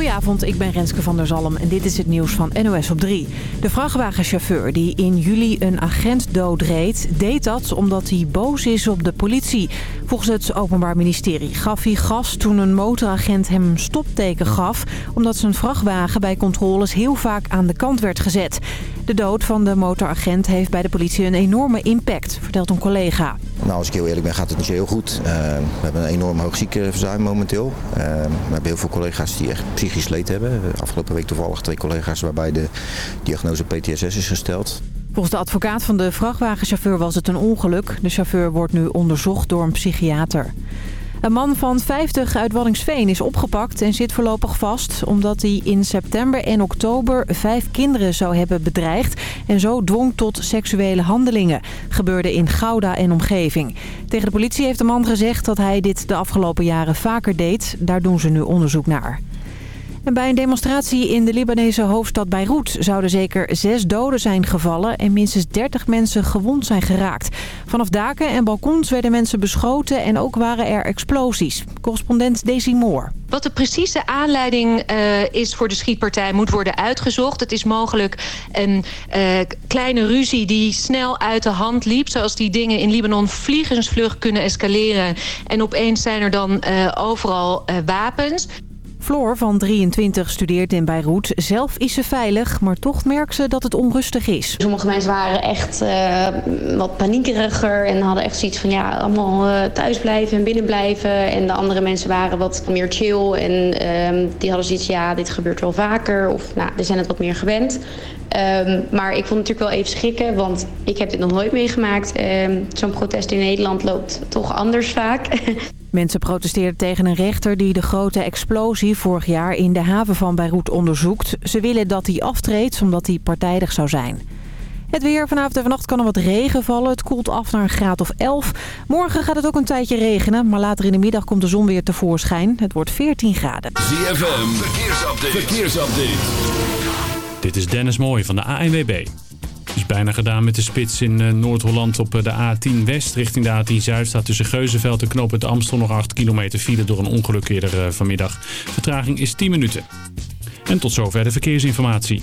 Goedenavond, ik ben Renske van der Zalm en dit is het nieuws van NOS op 3. De vrachtwagenchauffeur die in juli een agent doodreed... deed dat omdat hij boos is op de politie. Volgens het Openbaar Ministerie gaf hij gas toen een motoragent hem een stopteken gaf... omdat zijn vrachtwagen bij controles heel vaak aan de kant werd gezet. De dood van de motoragent heeft bij de politie een enorme impact, vertelt een collega. Nou, als ik heel eerlijk ben, gaat het niet zo heel goed. Uh, we hebben een enorm hoog ziekenverzuim momenteel. Uh, we hebben heel veel collega's die echt psychisch leed hebben. Afgelopen week toevallig twee collega's waarbij de diagnose PTSS is gesteld. Volgens de advocaat van de vrachtwagenchauffeur was het een ongeluk. De chauffeur wordt nu onderzocht door een psychiater. Een man van 50 uit Waddingsveen is opgepakt en zit voorlopig vast... omdat hij in september en oktober vijf kinderen zou hebben bedreigd... en zo dwong tot seksuele handelingen. Gebeurde in Gouda en omgeving. Tegen de politie heeft de man gezegd dat hij dit de afgelopen jaren vaker deed. Daar doen ze nu onderzoek naar. Bij een demonstratie in de Libanese hoofdstad Beirut zouden zeker zes doden zijn gevallen en minstens 30 mensen gewond zijn geraakt. Vanaf daken en balkons werden mensen beschoten en ook waren er explosies. Correspondent Daisy Moore. Wat de precieze aanleiding uh, is voor de schietpartij moet worden uitgezocht. Het is mogelijk een uh, kleine ruzie die snel uit de hand liep. Zoals die dingen in Libanon vliegensvlug kunnen escaleren. En opeens zijn er dan uh, overal wapens. Floor van 23 studeert in Beirut. Zelf is ze veilig, maar toch merkt ze dat het onrustig is. Sommige mensen waren echt uh, wat paniekeriger en hadden echt zoiets van ja, allemaal uh, thuis blijven en binnen blijven. En de andere mensen waren wat meer chill en uh, die hadden zoiets ja, dit gebeurt wel vaker of nou, die zijn het wat meer gewend. Um, maar ik vond het natuurlijk wel even schrikken, want ik heb dit nog nooit meegemaakt. Um, Zo'n protest in Nederland loopt toch anders vaak. Mensen protesteerden tegen een rechter die de grote explosie vorig jaar in de haven van Beirut onderzoekt. Ze willen dat hij aftreedt omdat hij partijdig zou zijn. Het weer. Vanavond en vannacht kan er wat regen vallen. Het koelt af naar een graad of 11. Morgen gaat het ook een tijdje regenen. Maar later in de middag komt de zon weer tevoorschijn. Het wordt 14 graden. ZFM. Verkeersupdate. Verkeersupdate. Dit is Dennis Mooij van de ANWB. Is bijna gedaan met de spits in Noord-Holland op de A10 West. Richting de A10 Zuid staat tussen Geuzenveld en Knoop het Amstel nog 8 kilometer file door een ongeluk eerder vanmiddag. Vertraging is 10 minuten. En tot zover de verkeersinformatie.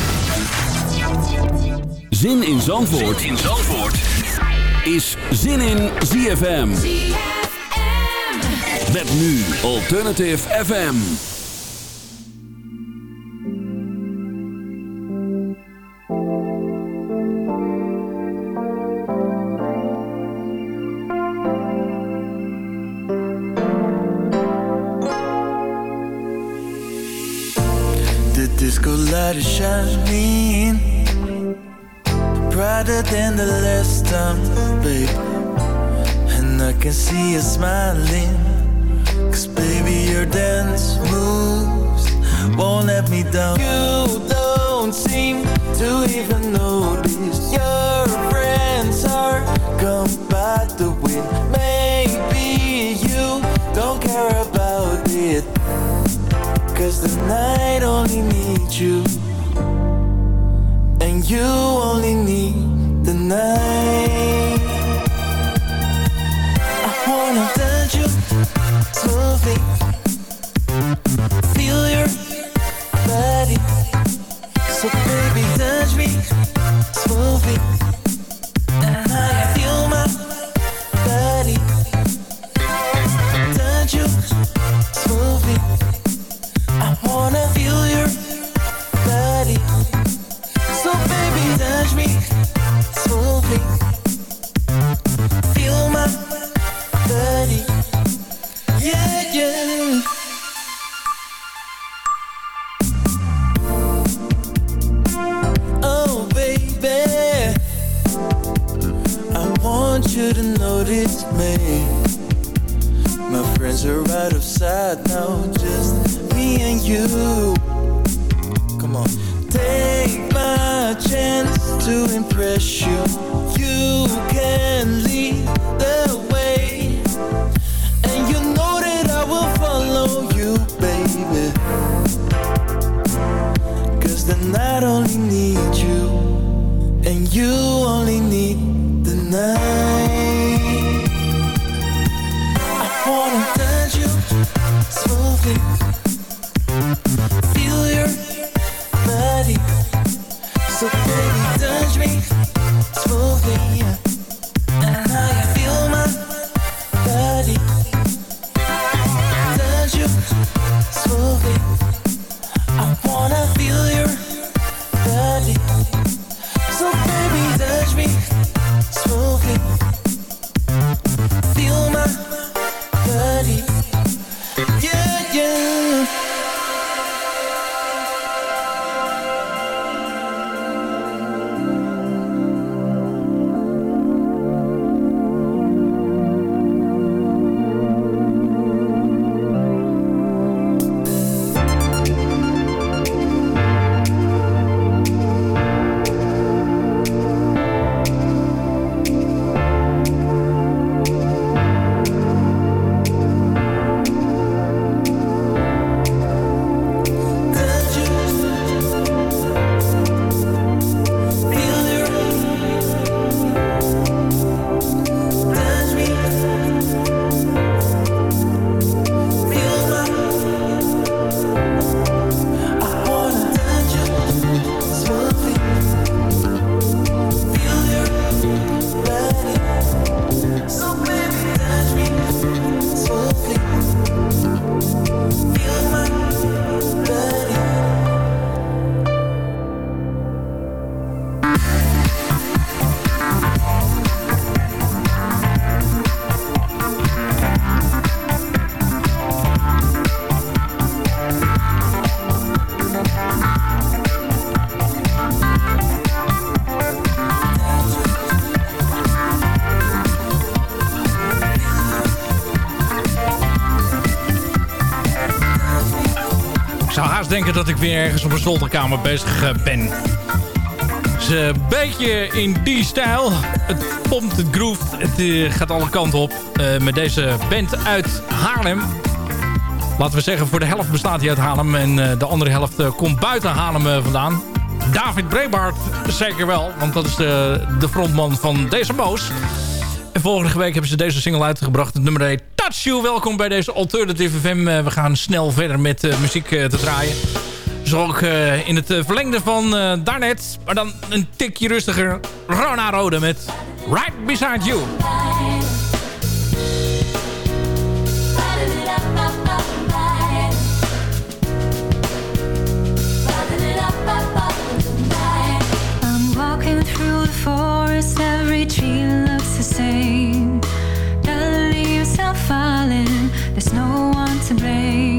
Zin in Zandvoort, zin in Zandvoort. is Zin in ZFM. Met nu Alternative FM. Time, babe. And I can see you smiling. Cause baby, your dance moves won't let me down. You don't seem to even notice your friends are gone by the wind. Maybe you don't care about it. Cause the night only needs you and you only need the night. I wanna touch you smoothly, to impress you. You can lead dat ik weer ergens op een zolderkamer bezig eh, ben. Het is een beetje in die stijl. Het pompt, het groeft, het eh, gaat alle kanten op. eh, met deze band uit Haarlem. Laten we zeggen, voor de helft bestaat hij uit Haarlem. En eh, de andere helft eh, komt buiten Haarlem eh, vandaan. David Brebaert zeker wel. Want dat is de, de frontman van deze Moos. En volgende week hebben ze deze single uitgebracht. Het nummer heet Touch You. Welkom bij deze Alternative FM. Eh, we gaan snel verder met eh, muziek eh, te draaien. Ook eh, in het eh, verlengde van eh, daarnet. Maar dan een tikje rustiger. Rona Rode met Right Beside You. I'm walking through the forest, every tree looks the same. The leaves are falling, there's no one to blame.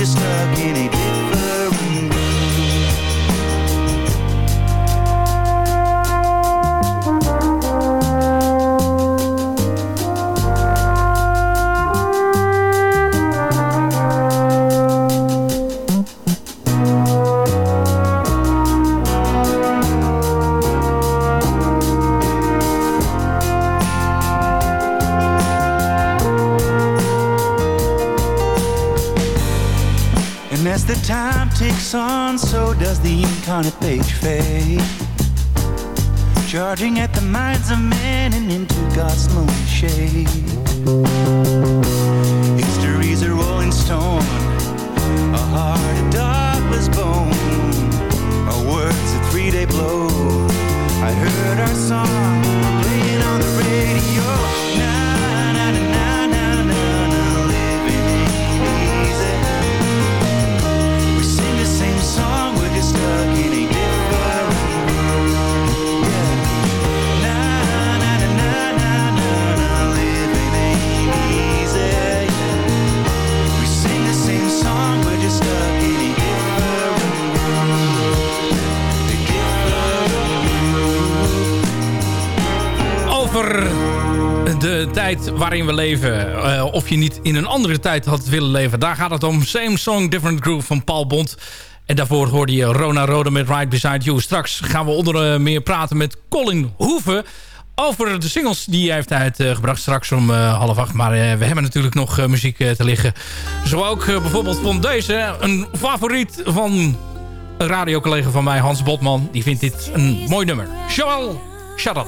just stuck in a waarin we leven. Eh, of je niet in een andere tijd had willen leven. Daar gaat het om. Same Song, Different Groove van Paul Bond. En daarvoor hoorde je Rona Rode met Right Beside You. Straks gaan we onder eh, meer praten met Colin Hoeven... over de singles die hij heeft uitgebracht. Straks om uh, half acht. Maar we hebben natuurlijk nog muziek te liggen. Zo ook bijvoorbeeld van deze. Een favoriet van een radiocollega van mij, Hans Botman. Die vindt dit een mooi nummer. Joel, shut up.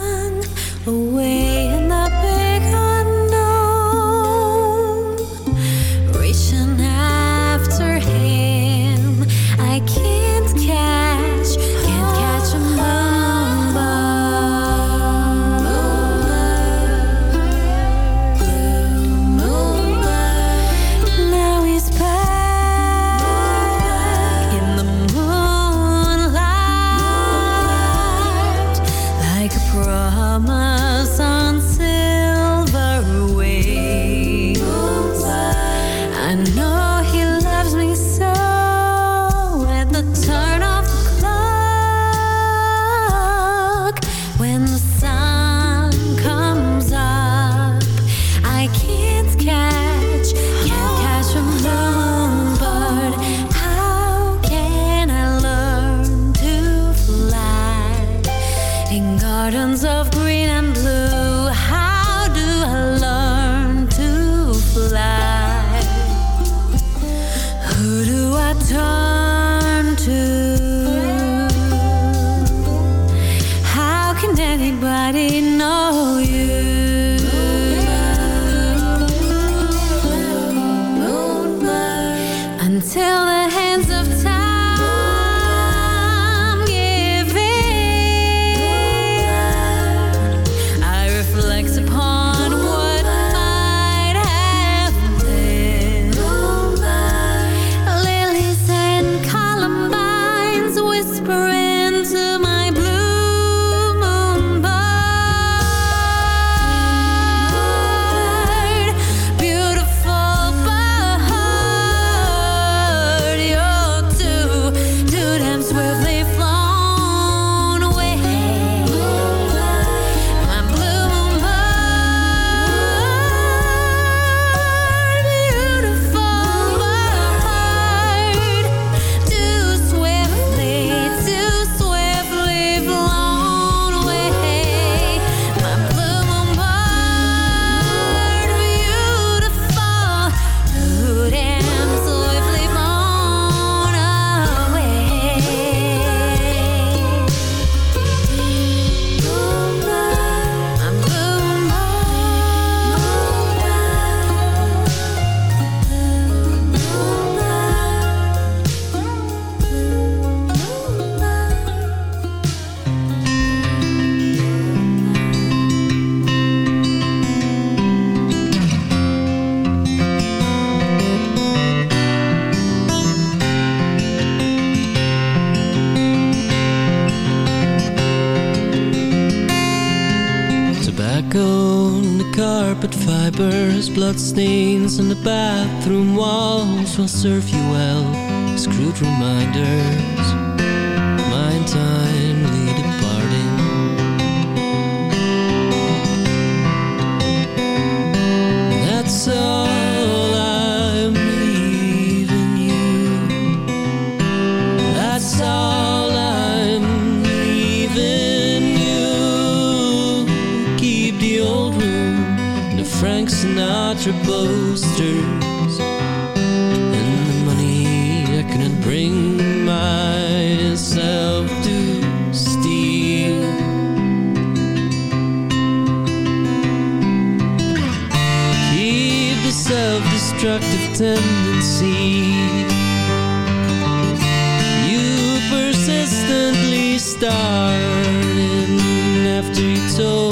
Will serve you self-destructive tendency you persistently started after you told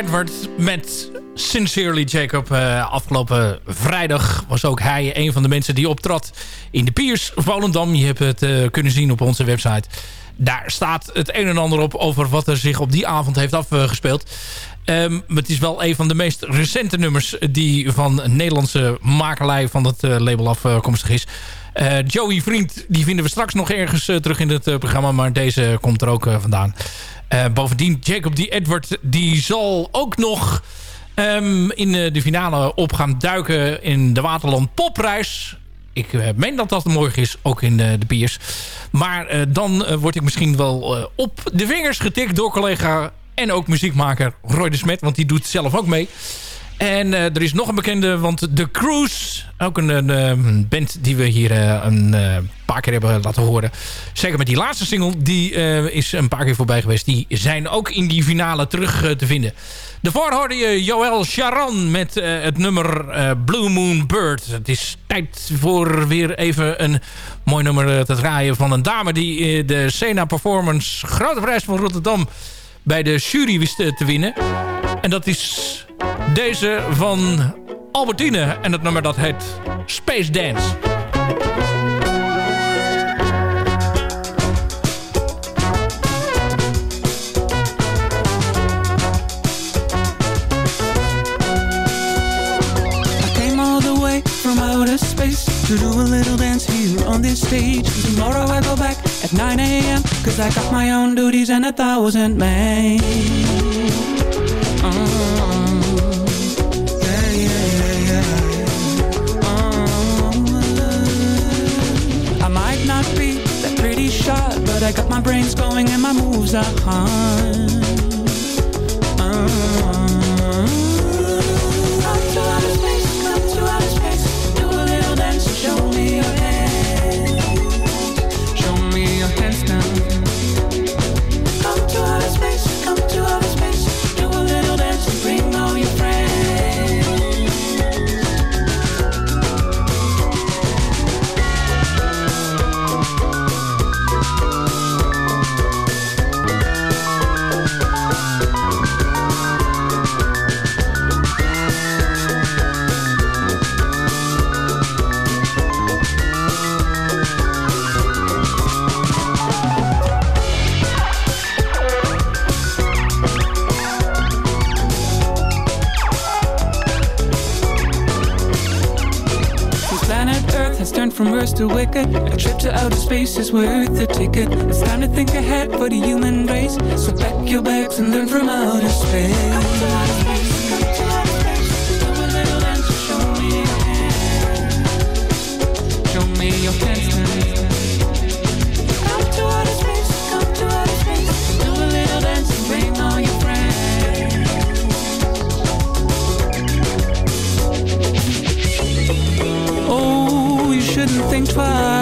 Edward met Sincerely Jacob. Eh, afgelopen vrijdag was ook hij een van de mensen die optrad in de Piers Volendam. Je hebt het eh, kunnen zien op onze website. Daar staat het een en ander op over wat er zich op die avond heeft afgespeeld. Maar het is wel een van de meest recente nummers die van Nederlandse makelij van het eh, label afkomstig is. Joey Vriend, die vinden we straks nog ergens terug in het programma. Maar deze komt er ook vandaan. Eh, bovendien, Jacob D. Edward, die zal ook nog ehm, in eh, de finale op gaan duiken in de Waterland Popprijs. Ik eh, meen dat dat morgen is, ook in de Piers. Maar dan word ik misschien wel op de vingers getikt door collega en ook muziekmaker Roy de Smet. Want die doet zelf ook mee. En eh, er is nog een bekende, want The Cruise, ook een, een, eh, band die we hier eh, een eh, paar keer hebben laten horen. Zeker met die laatste single, die is een paar keer voorbij geweest. Die zijn ook in die finale terug te vinden. Daarvoor hoorde je Joël Charan met het nummer eh, Blue Moon Bird. Het is tijd voor weer even een mooi nummer te draaien van een dame... die de Sena Performance Grote Prijs van Rotterdam bij de jury wist te winnen. En dat is deze van Albertine. En het nummer dat heet Space Dance. I came all the way from outer space to do a little dance here on this stage tomorrow I go back at 9am Cause I got my own duties and a thousand men shot, but I got my brains going and my moves are hard. Has turned from worse to wicked, a trip to outer space is worth the ticket. It's time to think ahead for the human race. So pack your bags and learn from outer space. Shouldn't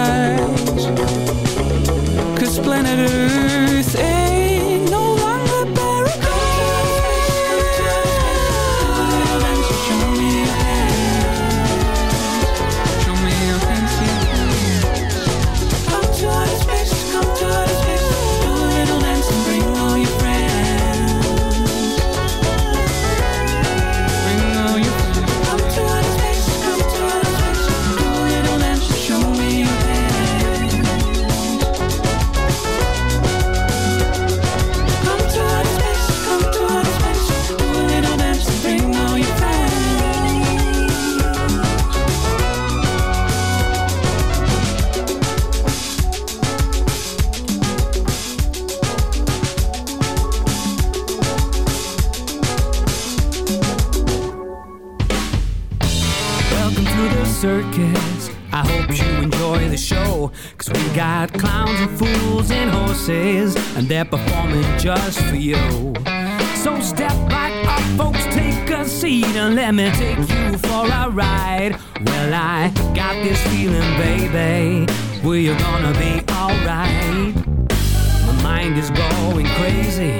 performing just for you. So step right up, folks, take a seat, and let me take you for a ride. Well, I got this feeling, baby, we're gonna be alright. My mind is going crazy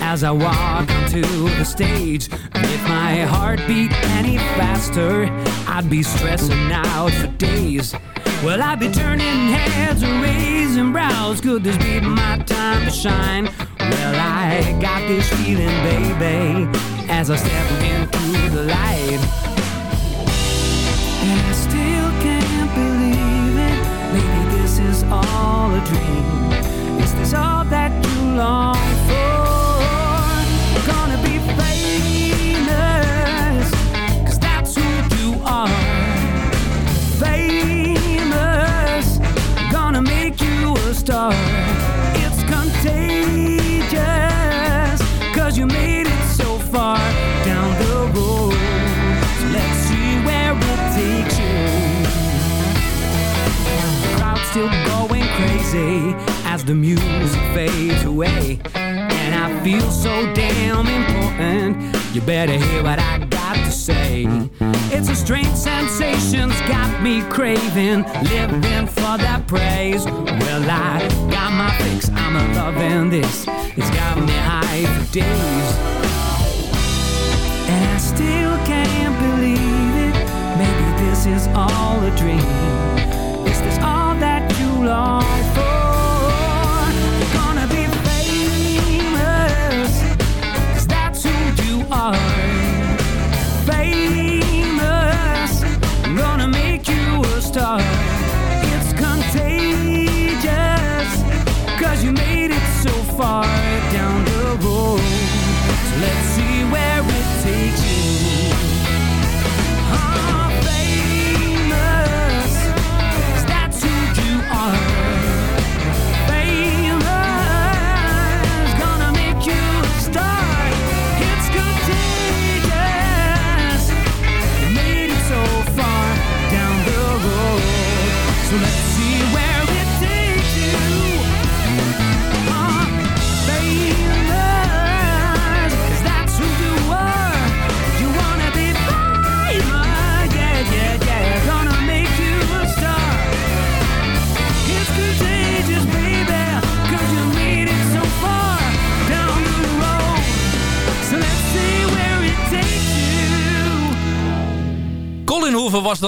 as I walk onto the stage. If my heart beat any faster, I'd be stressing out for days. Well, I'd be turning heads and raising brows. Could this be my time to shine? Well, I got this feeling, baby, as I step into the light. And I still can't believe it. Maybe this is all a dream. Is this all that you long for? The music fades away. And I feel so damn important. You better hear what I got to say. It's a strange sensation's got me craving, living for that praise. Well, I got my fix, I'm a loving this. It's got me high for days. And I still can't believe it. Maybe this is all a dream. Is this all that you long for?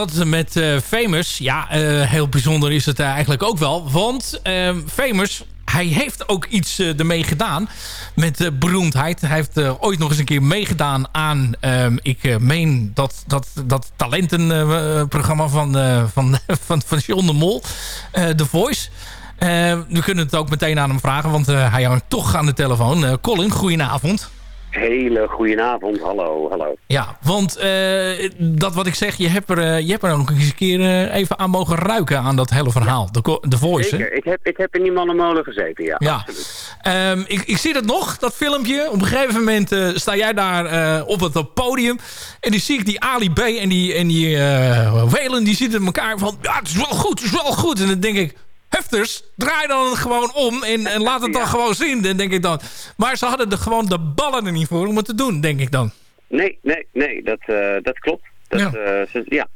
Dat met eh, Famous. Ja, eh, heel bijzonder is het eigenlijk ook wel. Want eh, Famous, hij heeft ook iets eh, ermee gedaan met eh, beroemdheid. Hij heeft eh, ooit nog eens een keer meegedaan aan... ehm, ik eh, meen dat, dat, dat talentenprogramma van, eh, van, van, van John de Mol. eh, The Voice. Eh, we kunnen het ook meteen aan hem vragen, want eh, hij hangt toch aan de telefoon. Eh, Colin, goedenavond. Hele goedenavond, hallo, hallo. Ja, want eh, dat wat ik zeg, je hebt er, eh, je hebt er ook eens een keer eh, even aan mogen ruiken aan dat hele verhaal. De, de Voice, hè? Zeker, ik heb, ik heb in die mannenmolen gezeten, ja. Ja. Ehm, ik, ik zie dat nog, dat filmpje. Op een gegeven moment sta jij daar op het podium. En die zie ik die Ali B en die, en die Welen, die zitten elkaar van... Ja, het is wel goed, het is wel goed. En dan denk ik... Hefters, draai dan gewoon om en, en laat het dan gewoon zien, dan denk ik dan. Maar ze hadden er gewoon de ballen er niet voor om het te doen, denk ik dan. Nee, nee, nee, dat, eh, dat klopt. Dat, ja. ze, ja.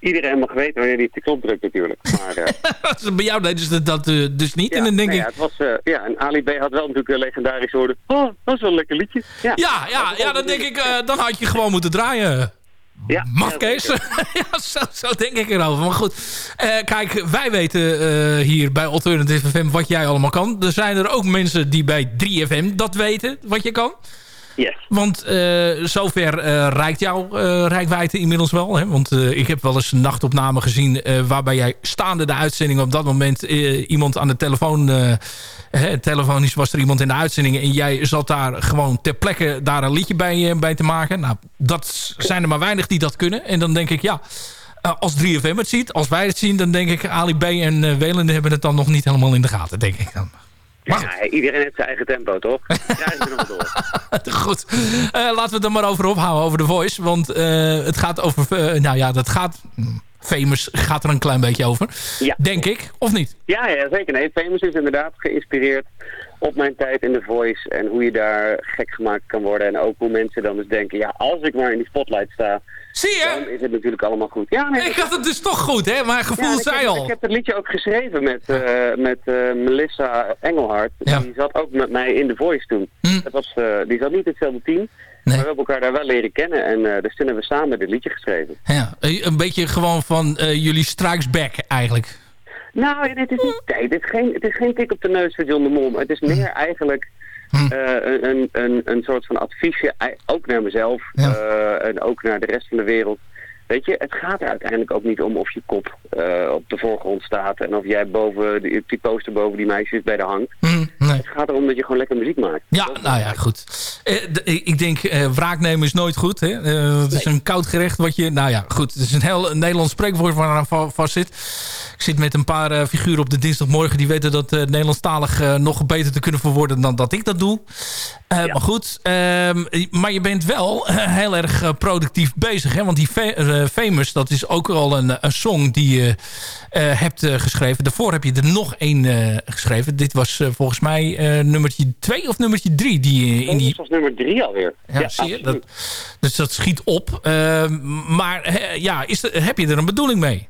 Iedereen mag weten wanneer hij op de knop drukt natuurlijk. Maar, eh, Bij jou deden ze dat eh, dus niet. ja, en dan denk nee, ik... ja, het was, eh, ja, en Ali B had wel natuurlijk een legendarisch woorden. Oh, dat is wel een lekker liedje. Ja, Ja, ja, ja dan denk ik, eh, dan had je gewoon moeten draaien. Ja, Mafkees. ja, zo, zo denk ik erover. Maar goed, eh, kijk, wij weten eh, hier bij Alternative FM wat jij allemaal kan. Er zijn er ook mensen die bij 3FM dat weten, wat je kan. Want eh, zover eh reikt jouw eh rijkwijde inmiddels wel. Hè? Want ik heb wel eens een nachtopname gezien... waarbij jij staande de uitzending op dat moment... iemand aan de telefoon... hè, telefonisch was er iemand in de uitzending... en jij zat daar gewoon ter plekke daar een liedje bij, bij te maken. Nou, dat zijn er maar weinig die dat kunnen. En dan denk ik, ja... als 3FM het ziet, als wij het zien... dan denk ik, Ali B en Welende hebben het dan nog niet helemaal in de gaten, denk ik dan. Ja, iedereen heeft zijn eigen tempo, toch? Krijgen we nog door. Goed, Eh, laten we het er maar over ophouden, over de Voice. Want eh, het gaat over... eh, nou ja, dat gaat... hmm, Famous gaat er een klein beetje over. Ja. Denk ik, of niet? Ja, ja, zeker. Nee, Famous is inderdaad geïnspireerd op mijn tijd in The Voice. En hoe je daar gek gemaakt kan worden. En ook hoe mensen dan dus denken, ja, als ik maar in die spotlight sta... Zie je? Dan is het natuurlijk allemaal goed. Ja, nee, Ik had het dus toch goed, hè? Maar gevoel Ja, zei al. Ik heb het liedje ook geschreven met, eh, met eh, Melissa Engelhard. Die zat ook met mij in The Voice toen. Hm. Dat was, eh, die zat niet in hetzelfde team. Maar we hebben elkaar daar wel leren kennen. En eh dus toen hebben we samen dit liedje geschreven. Ja, een beetje gewoon van jullie strikes back eigenlijk. Nou, dit is niet, nee, dit is geen, het is geen tik op de neus voor John de Mol. Het is meer eigenlijk Hm. eh, een, een, een, een soort van adviesje. Ook naar mezelf. eh, en ook naar de rest van de wereld. Weet je, het gaat er uiteindelijk ook niet om of je kop eh, op de voorgrond staat. En of jij boven die, die poster boven die meisjes bij de hangt. Het gaat erom dat je gewoon lekker muziek maakt. Ja, nou ja, goed. Eh, ik denk, eh wraak nemen is nooit goed. Hè? Het is een koud gerecht wat je... Nou ja, goed. Het is een heel Nederlands spreekwoord waar aan va- vast zit. Ik zit met een paar figuren op de dinsdagmorgen... die weten dat Nederlandstalig nog beter te kunnen verwoorden... dan dat ik dat doe. Eh, Maar goed, ehm, maar je bent wel eh, heel erg eh, productief bezig. Hè? Want die fa Famous, dat is ook al een, een song die je hebt geschreven. Daarvoor heb je er nog één geschreven. Dit was volgens mij nummertje twee of nummertje drie. Die, in die... Dit was nummer drie alweer. Ja, zie je? Dat, dus dat schiet op. Ehm, maar ja, is er, heb je er een bedoeling mee?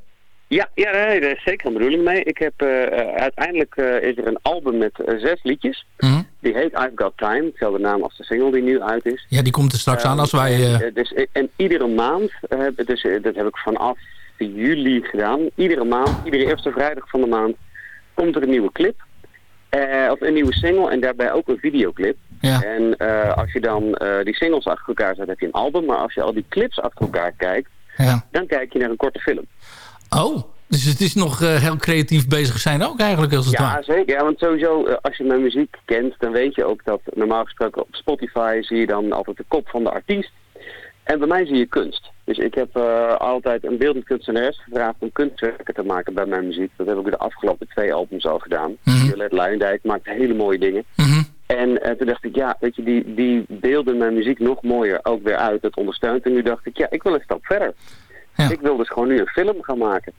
Ja, ja nee, daar is zeker een bedoeling mee. Ik heb, eh, eh, uiteindelijk eh, is er een album met zes liedjes. Mhm. Die heet I've Got Time. Hetzelfde naam als de single die nu uit is. Ja, die komt er straks aan als wij... dus, en iedere maand, dus, dat heb ik vanaf juli gedaan. Iedere maand, iedere eerste vrijdag van de maand, komt er een nieuwe clip. Of een nieuwe single en daarbij ook een videoclip. Ja. En als je dan die singles achter elkaar zet, heb je een album. Maar als je al die clips achter elkaar kijkt, Ja. dan kijk je naar een korte film. Oh, dus het is nog eh, heel creatief bezig zijn ook eigenlijk als het Ja, zeker. Ja, want sowieso, eh, als je mijn muziek kent, dan weet je ook dat normaal gesproken op Spotify zie je dan altijd de kop van de artiest. En bij mij zie je kunst. Dus ik heb eh, altijd een beeldend kunstenares gevraagd om kunstwerken te maken bij mijn muziek. Dat heb ik de afgelopen twee albums al gedaan. Violet Luijendijk maakt hele mooie dingen. En eh, toen dacht ik, ja, weet je, die, die beelden mijn muziek nog mooier ook weer uit. Dat ondersteunt. En nu dacht ik, ja, ik wil een stap verder. Ik wil dus gewoon nu een film gaan maken.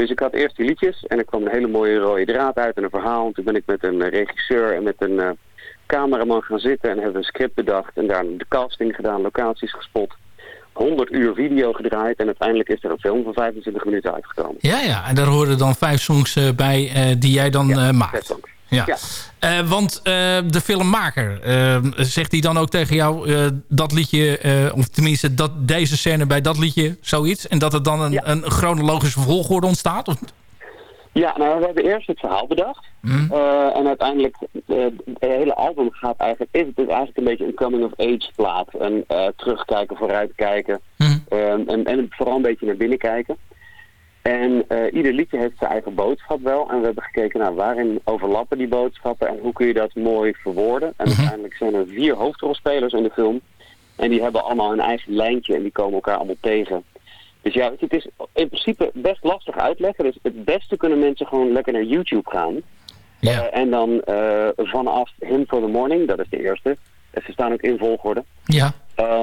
Dus ik had eerst die liedjes en er kwam een hele mooie rode draad uit en een verhaal. En toen ben ik met een eh, regisseur en met een eh, cameraman gaan zitten en hebben een script bedacht. En daar de casting gedaan, locaties gespot. 100 uur video gedraaid en uiteindelijk is er een film van 25 minuten uitgekomen. Ja, ja. En daar horen dan vijf songs eh, bij die jij dan maakt. Ja. Eh, want eh, de filmmaker, eh, zegt hij dan ook tegen jou eh, dat liedje, of tenminste dat deze scène bij dat liedje, zoiets? En dat er dan een, een chronologische volgorde ontstaat? Of? Ja, nou we hebben eerst het verhaal bedacht. Eh, en uiteindelijk, eh, het hele album gaat eigenlijk, is het dus eigenlijk een beetje een coming-of-age plaat. Een terugkijken, vooruitkijken. Ehm, en, en vooral een beetje naar binnen kijken. En eh, ieder liedje heeft zijn eigen boodschap wel. En we hebben gekeken naar waarin overlappen die boodschappen en hoe kun je dat mooi verwoorden. En uiteindelijk zijn er vier hoofdrolspelers in de film. En die hebben allemaal een eigen lijntje en die komen elkaar allemaal tegen. Dus ja, het is in principe best lastig uitleggen. Dus het beste kunnen mensen gewoon lekker naar YouTube gaan. Eh, en dan eh, vanaf Him for the Morning, dat is de eerste. Ze staan ook in volgorde. Ja.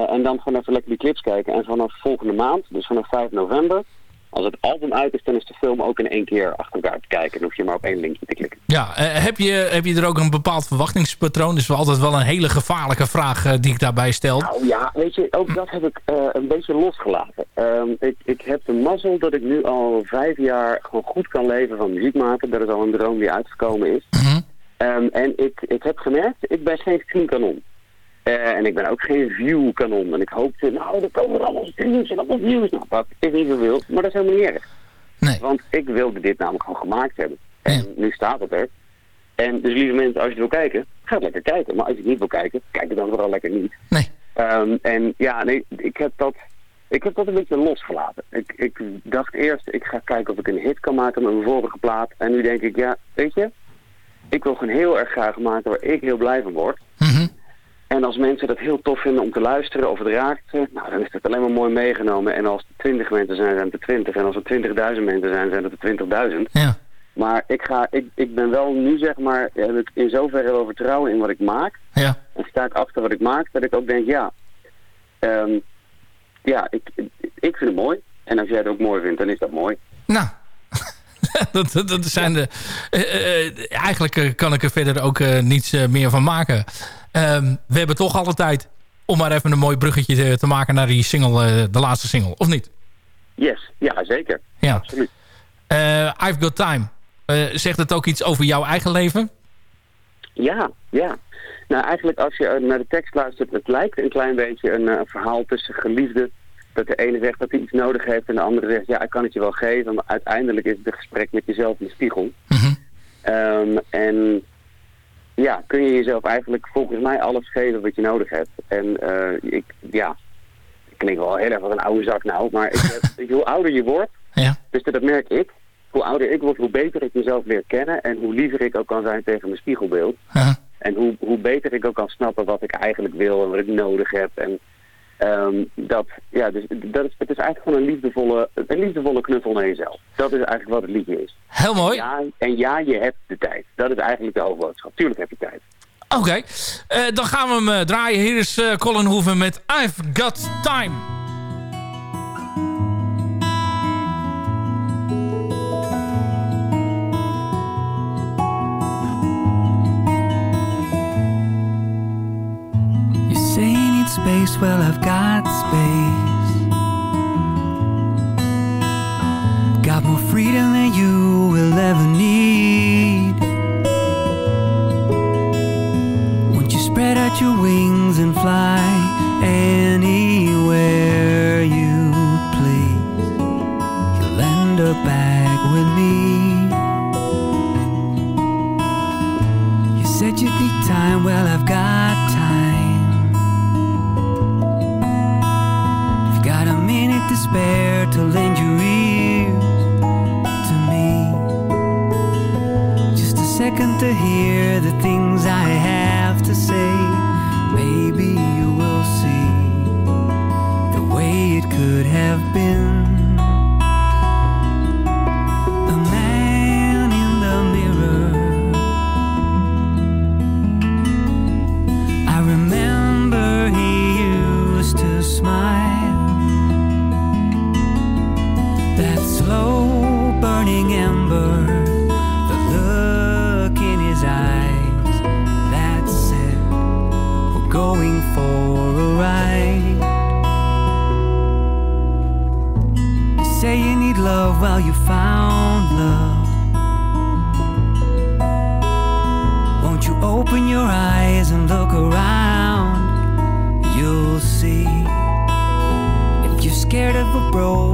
En dan gewoon even lekker die clips kijken. En vanaf volgende maand, dus vanaf 5 november, als het album uit is, dan is de film ook in één keer achter elkaar te kijken. Dan hoef je maar op één linkje te klikken. Ja, eh, heb, je, heb je er ook een bepaald verwachtingspatroon? Dat is wel altijd wel een hele gevaarlijke vraag eh, die ik daarbij stel. Nou ja, weet je, ook dat heb ik eh, een beetje losgelaten. Ehm, ik, ik heb de mazzel dat ik nu al vijf jaar gewoon goed kan leven van muziek maken. Dat is al een droom die uitgekomen is. Ehm, en ik, ik heb gemerkt, ik ben geen streamkanon. Eh en ik ben ook geen view-kanon. En ik hoopte, nou, er komen allemaal streams en allemaal views. Nou, dat is niet zoveel, maar dat is helemaal niet erg. Nee. Want ik wilde dit namelijk gewoon gemaakt hebben. En nu staat het er. En dus lieve mensen, als je wil kijken, ga lekker kijken. Maar als je het niet wil kijken, kijk het dan vooral lekker niet. Nee. Ehm, en ja, nee, ik heb dat... Ik heb dat een beetje losgelaten. Ik, ik dacht eerst, ik ga kijken of ik een hit kan maken met mijn vorige plaat. En nu denk ik, ja, weet je, ik wil gewoon heel erg graag maken waar ik heel blij van word. En als mensen dat heel tof vinden om te luisteren of het raakt ze, nou, dan is het alleen maar mooi meegenomen. En als er 20 mensen zijn, zijn het er 20. En als er 20.000 mensen zijn, zijn het er 20.000. Ja. Maar ik, ga, ik, ik ben wel nu, zeg maar, heb ik in zoverre wel vertrouwen in wat ik maak. Ja. En sta ik achter wat ik maak, dat ik ook denk, ja, ehm, ja, ik, ik vind het mooi. En als jij het ook mooi vindt, dan is dat mooi. Nou, dat, dat, dat zijn de... eh, eh, eigenlijk eh, kan ik er verder ook niets meer van maken. Ehm, we hebben toch alle tijd om maar even een mooi bruggetje te, te maken naar die single, de laatste single, of niet? Yes, ja, zeker. Ja. Absoluut. I've Got Time. Zegt het ook iets over jouw eigen leven? Ja, ja. Nou, eigenlijk als je naar de tekst luistert, het lijkt een klein beetje een verhaal tussen geliefden. Dat de ene zegt dat hij iets nodig heeft en de andere zegt, ja, ik kan het je wel geven. Maar uiteindelijk is het een gesprek met jezelf in de spiegel. Ehm, en ja, kun je jezelf eigenlijk volgens mij alles geven wat je nodig hebt. En eh, ik, ja, ik klink wel heel erg als een oude zak nou, maar ik hoe ouder je wordt, dus dat merk ik, hoe ouder ik word, hoe beter ik mezelf leer kennen en hoe liever ik ook kan zijn tegen mijn spiegelbeeld. En hoe, hoe beter ik ook kan snappen wat ik eigenlijk wil en wat ik nodig heb. En ehm, dat, ja, dus dat is, het is eigenlijk gewoon een liefdevolle, een liefdevolle knuffel naar jezelf. Dat is eigenlijk wat het liedje is. Heel mooi. Ja, en ja, je hebt de tijd. Dat is eigenlijk de hoofdboodschap. Tuurlijk heb je tijd. Oké, Eh, dan gaan we hem eh, draaien. Hier is eh, Colin Hoeven met I've Got Time. Space, well, I've got space. Got more freedom than you will ever need. Won't you spread out your wings and fly anywhere you please? You'll end up back with me. Second to hear the things I have to say. Maybe you will see the way it could have been. grow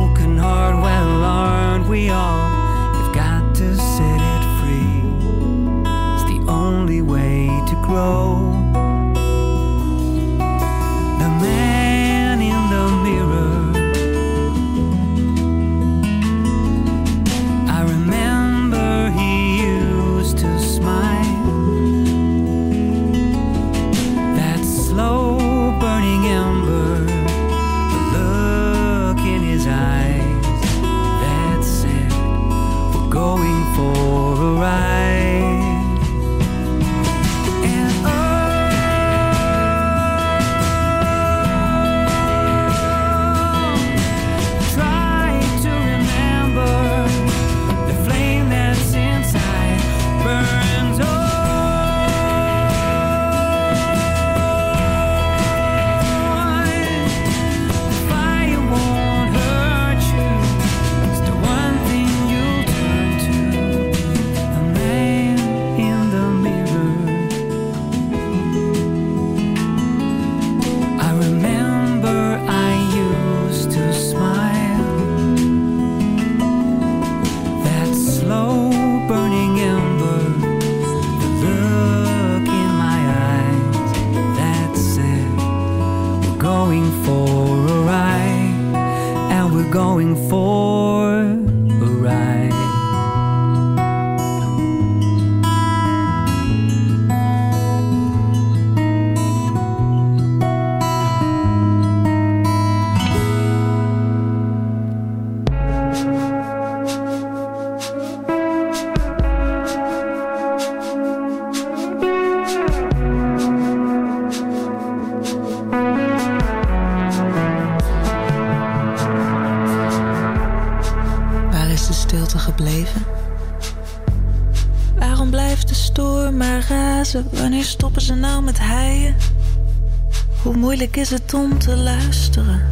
is het om te luisteren?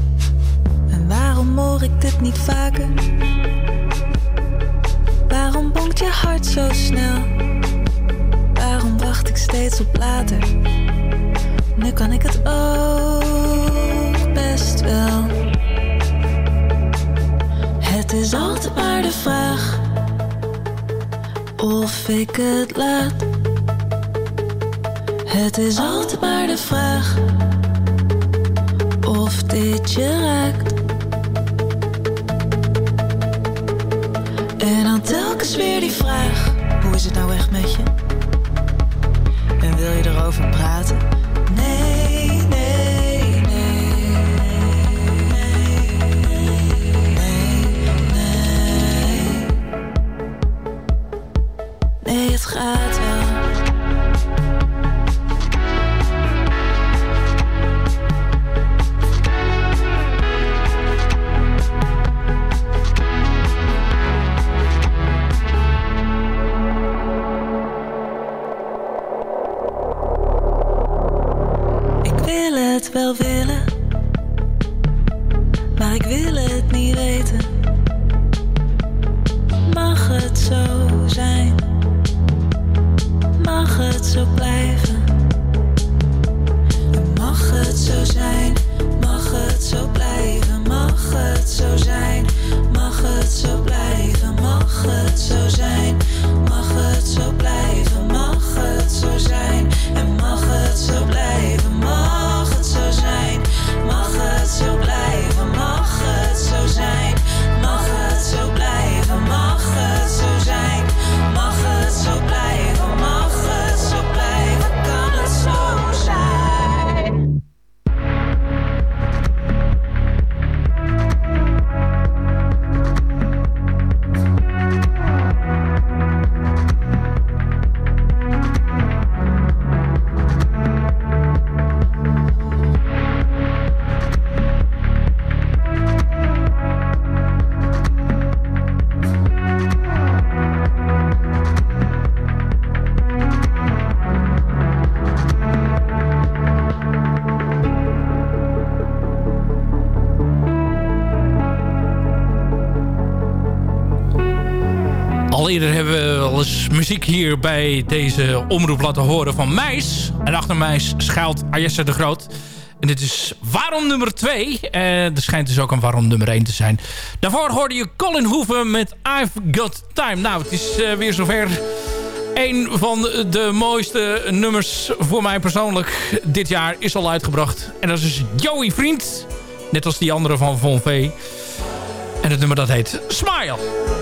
En waarom hoor ik dit niet vaker? Waarom bonkt je hart zo snel? Waarom wacht ik steeds op later? Nu kan ik het ook best wel. Het is altijd maar de vraag of ik het laat. Het is altijd maar de vraag dit je raakt. En dan telkens weer die vraag: hoe is het nou echt met je? En wil je erover praten? Eerder hebben we wel eens muziek hier bij deze omroep laten horen van Meis. En achter Meis schuilt Ayessa de Groot. En dit is waarom nummer 2. Uh, er schijnt dus ook een waarom nummer 1 te zijn. Daarvoor hoorde je Colin Hoeven met I've Got Time. Nou, het is uh, weer zover. Een van de mooiste nummers voor mij persoonlijk dit jaar is al uitgebracht. En dat is Joey Vriend. Net als die andere van Von V. En het nummer dat heet Smile.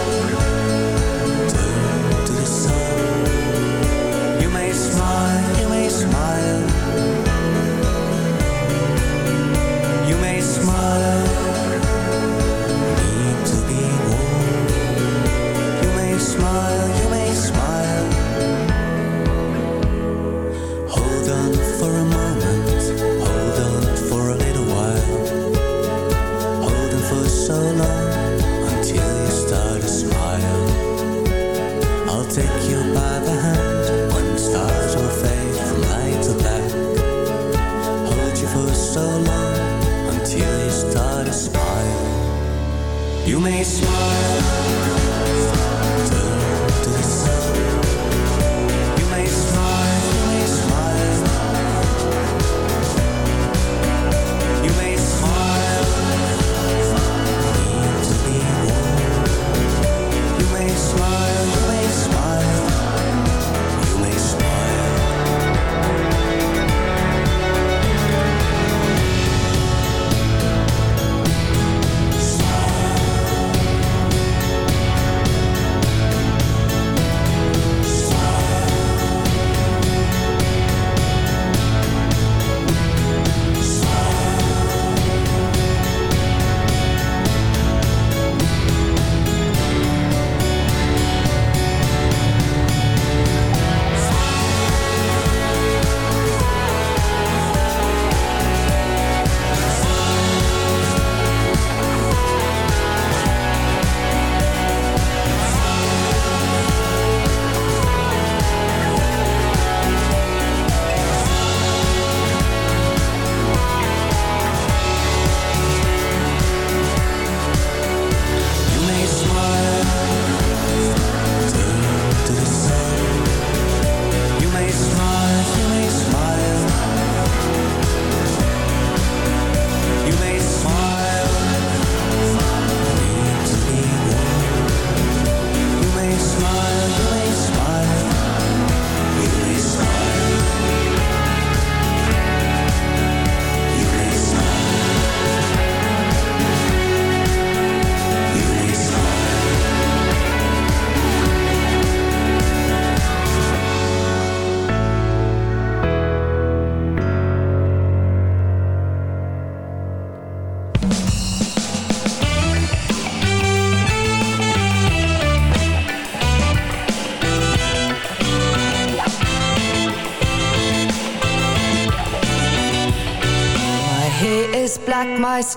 Smile. You may smile.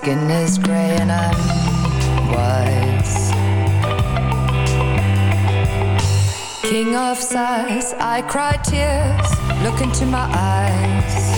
Skin is grey, and I'm wise. King of sighs, I cry tears, look into my eyes.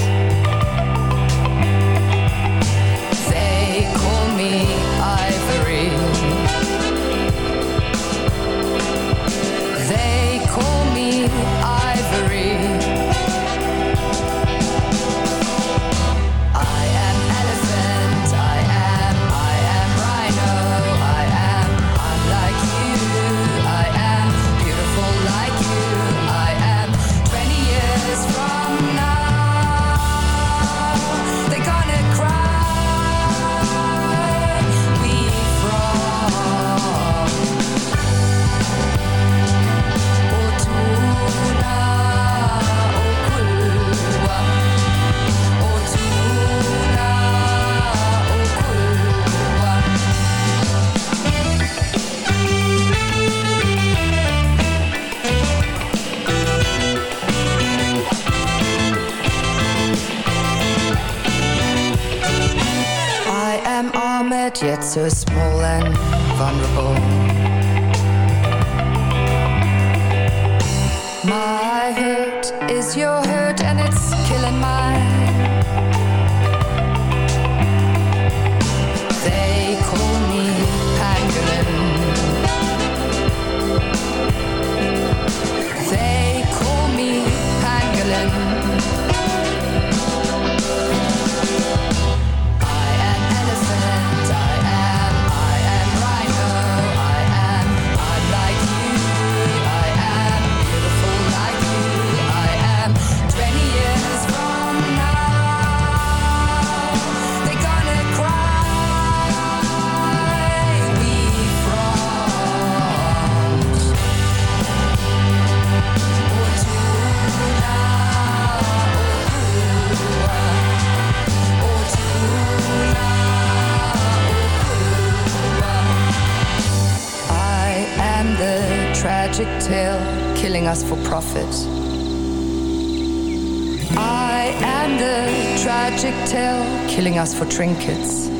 Yet so small and vulnerable. My hurt is your hurt and it's killing mine. Tragic tale killing us for profit. I am the tragic tale killing us for trinkets.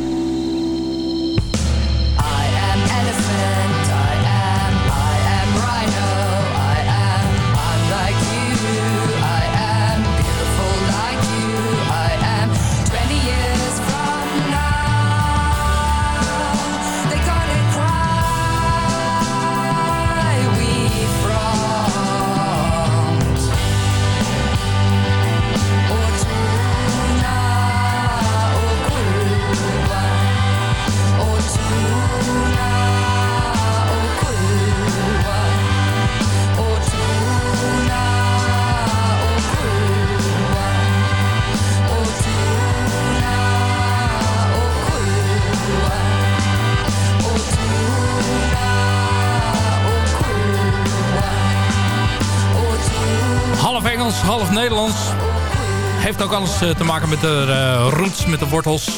Heeft ook alles eh, te maken met de eh, roots, met de wortels.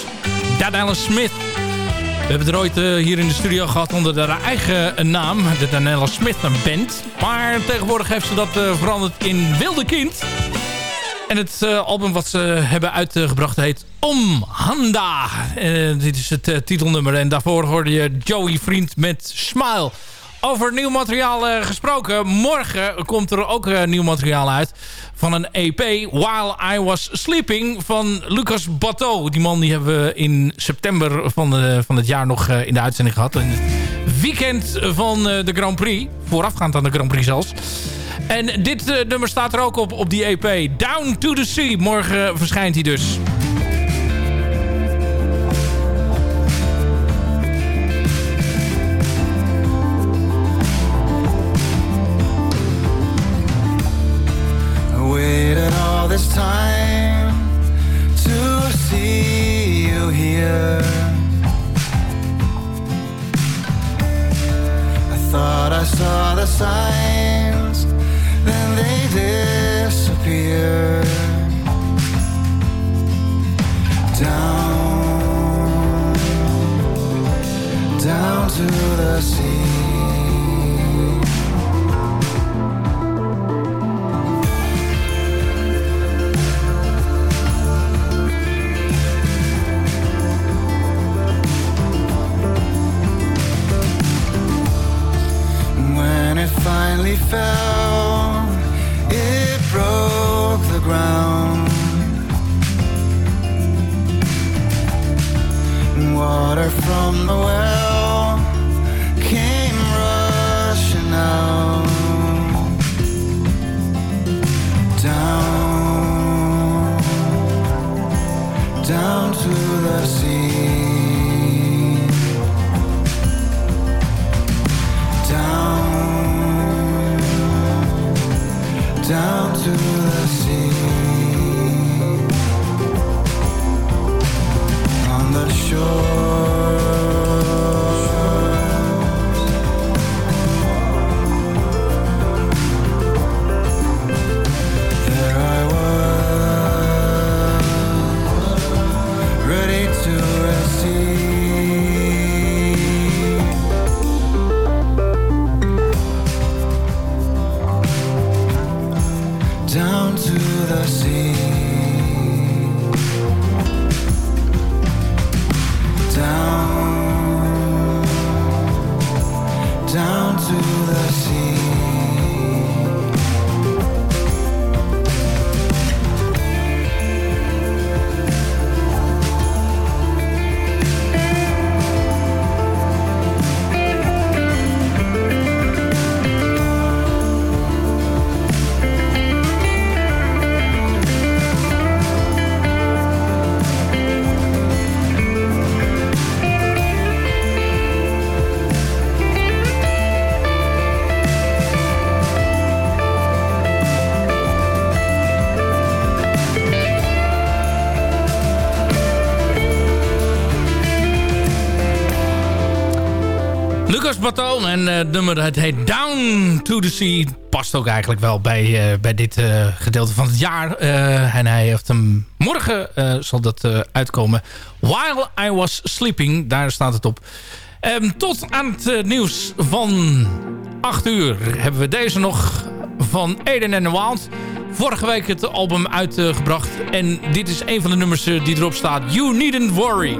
Danielle Smith. We hebben er ooit eh, hier in de studio gehad onder haar eigen naam. De Danielle Smith Band. Maar tegenwoordig heeft ze dat veranderd in Wilde Kind. En het album wat ze hebben uitgebracht heet Om Handa. Dit is het titelnummer. En daarvoor hoorde je Joey Vriend met Smile. Over nieuw materiaal eh, gesproken. Morgen komt er ook eh, nieuw materiaal uit. Van een EP, While I Was Sleeping, van Lucas Bateau. Die man die hebben we in september van, eh, van het jaar nog in de uitzending gehad. In het weekend van de Grand Prix. Voorafgaand aan de Grand Prix zelfs. En dit nummer staat er ook op, op die EP. Down to the Sea. Morgen verschijnt hij dus. I saw the signs, then they disappeared. Down, down to the sea. Eh, nummer het heet Down to the Sea. Past ook eigenlijk wel bij, eh, bij dit eh, gedeelte van het jaar. En hij heeft hem morgen zal dat uitkomen. While I Was Sleeping, daar staat het op. Ehm, tot aan het nieuws van 8 uur hebben we deze nog van Eden and the Wild. Vorige week het album uitgebracht. en dit is een van de nummers die erop staat. You Needn't Worry.